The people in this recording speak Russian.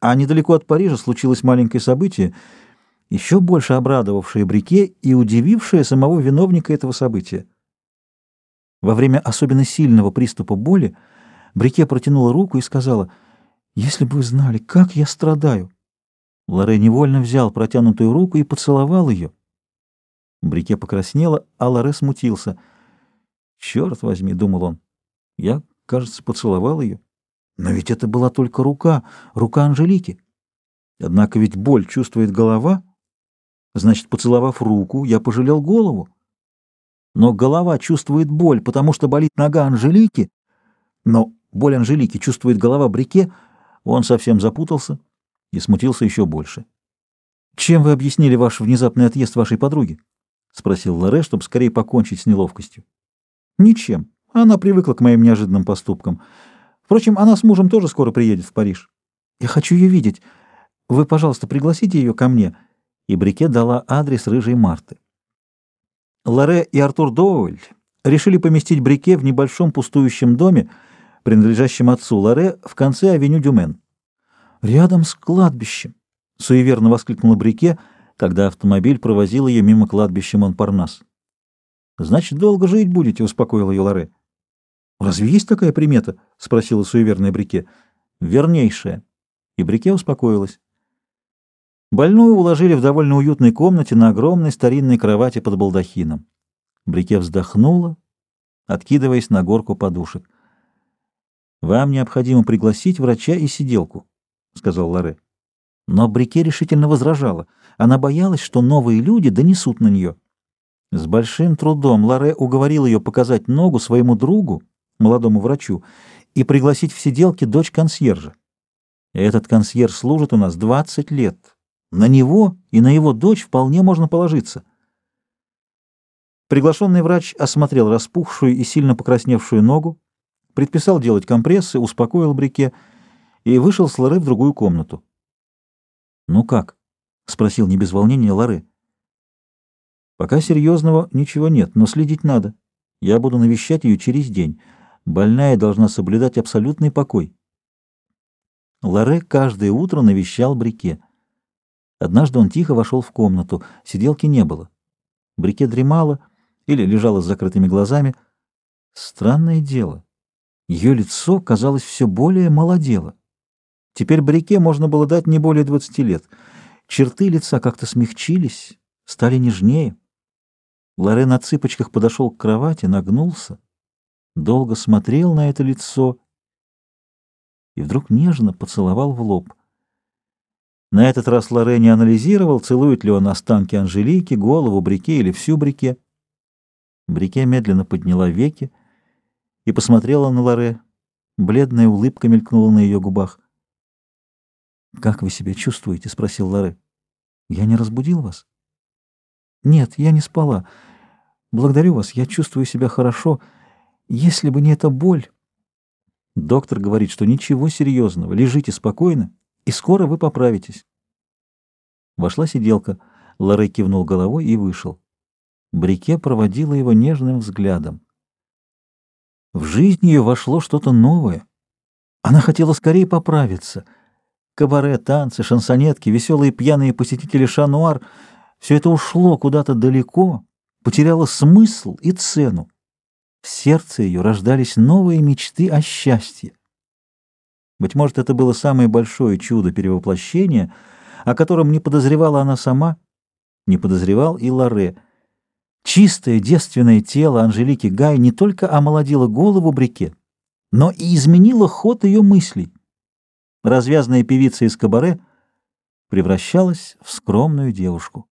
А недалеко от Парижа случилось маленькое событие, еще больше обрадовавшее Брике и удивившее самого виновника этого события. Во время особенно сильного приступа боли Брике протянула руку и сказала, «Если бы вы знали, как я страдаю!» Лоре невольно взял протянутую руку и поцеловал ее. Брике покраснела, а Лоре смутился. «Черт возьми!» — думал он. «Я, кажется, поцеловал ее. Но ведь это была только рука, рука Анжелики. Однако ведь боль чувствует голова. Значит, поцеловав руку, я пожалел голову. Но голова чувствует боль, потому что болит нога Анжелики. Но боль Анжелики чувствует голова Брике. Он совсем запутался и смутился еще больше. «Чем вы объяснили ваш внезапный отъезд вашей подруги?» — спросил Лоре, чтобы скорее покончить с неловкостью. «Ничем. Она привыкла к моим неожиданным поступкам. Впрочем, она с мужем тоже скоро приедет в Париж. Я хочу ее видеть. Вы, пожалуйста, пригласите ее ко мне». И Брике дала адрес рыжей Марты. Лоре и Артур Доуэль решили поместить Брике в небольшом пустующем доме, принадлежащем отцу Лоре, в конце авеню Дюмен. «Рядом с кладбищем!» — суеверно воскликнула Брике, когда автомобиль провозил ее мимо кладбища Монпарнас. «Значит, долго жить будете», — успокоил ее Лоре. «Разве есть такая примета?» — спросила суеверная Брике. «Вернейшая». И Брике успокоилась. Больную уложили в довольно уютной комнате на огромной старинной кровати под балдахином. Брике вздохнула, откидываясь на горку подушек. «Вам необходимо пригласить врача и сиделку», — сказал Лоре. Но Брике решительно возражала. Она боялась, что новые люди донесут на нее. С большим трудом Лоре уговорил ее показать ногу своему другу, молодому врачу, и пригласить в сиделки дочь консьержа. Этот консьерж служит у нас 20 лет. На него и на его дочь вполне можно положиться. Приглашенный врач осмотрел распухшую и сильно покрасневшую ногу, предписал делать компрессы, успокоил Брике и вышел с Лоры в другую комнату. «Ну как?» — спросил не без волнения Лоры. «Пока серьезного ничего нет, но следить надо. Я буду навещать ее через день. Больная должна соблюдать абсолютный покой». Лоре каждое утро навещал Брике. Однажды он тихо вошел в комнату. Сиделки не было. Брике дремала или лежала с закрытыми глазами. Странное дело. Ее лицо, казалось, все более молодело. Теперь Брике можно было дать не более двадцати лет. Черты лица как-то смягчились, стали нежнее. Лоре на цыпочках подошел к кровати, нагнулся, долго смотрел на это лицо и вдруг нежно поцеловал в лоб. На этот раз Лоре не анализировал, целует ли он останки Анжелики, голову Брике или всю Брике. Брике медленно подняла веки и посмотрела на Лоре. Бледная улыбка мелькнула на ее губах. «Как вы себя чувствуете?» — спросил Лоре. «Я не разбудил вас?» «Нет, я не спала. Благодарю вас, я чувствую себя хорошо. Если бы не эта боль...» Доктор говорит, что ничего серьезного. Лежите спокойно и скоро вы поправитесь. Вошла сиделка. Лоре кивнул головой и вышел. Брике проводила его нежным взглядом. В жизнь ее вошло что-то новое. Она хотела скорее поправиться. Кабаре, танцы, шансонетки, веселые пьяные посетители Шануар — все это ушло куда-то далеко, потеряло смысл и цену. В сердце ее рождались новые мечты о счастье. Быть может, это было самое большое чудо перевоплощения, о котором не подозревала она сама, не подозревал и Лоре. Чистое девственное тело Анжелики Гай не только омолодило голову Брике, но и изменило ход ее мыслей. Развязная певица из кабаре превращалась в скромную девушку.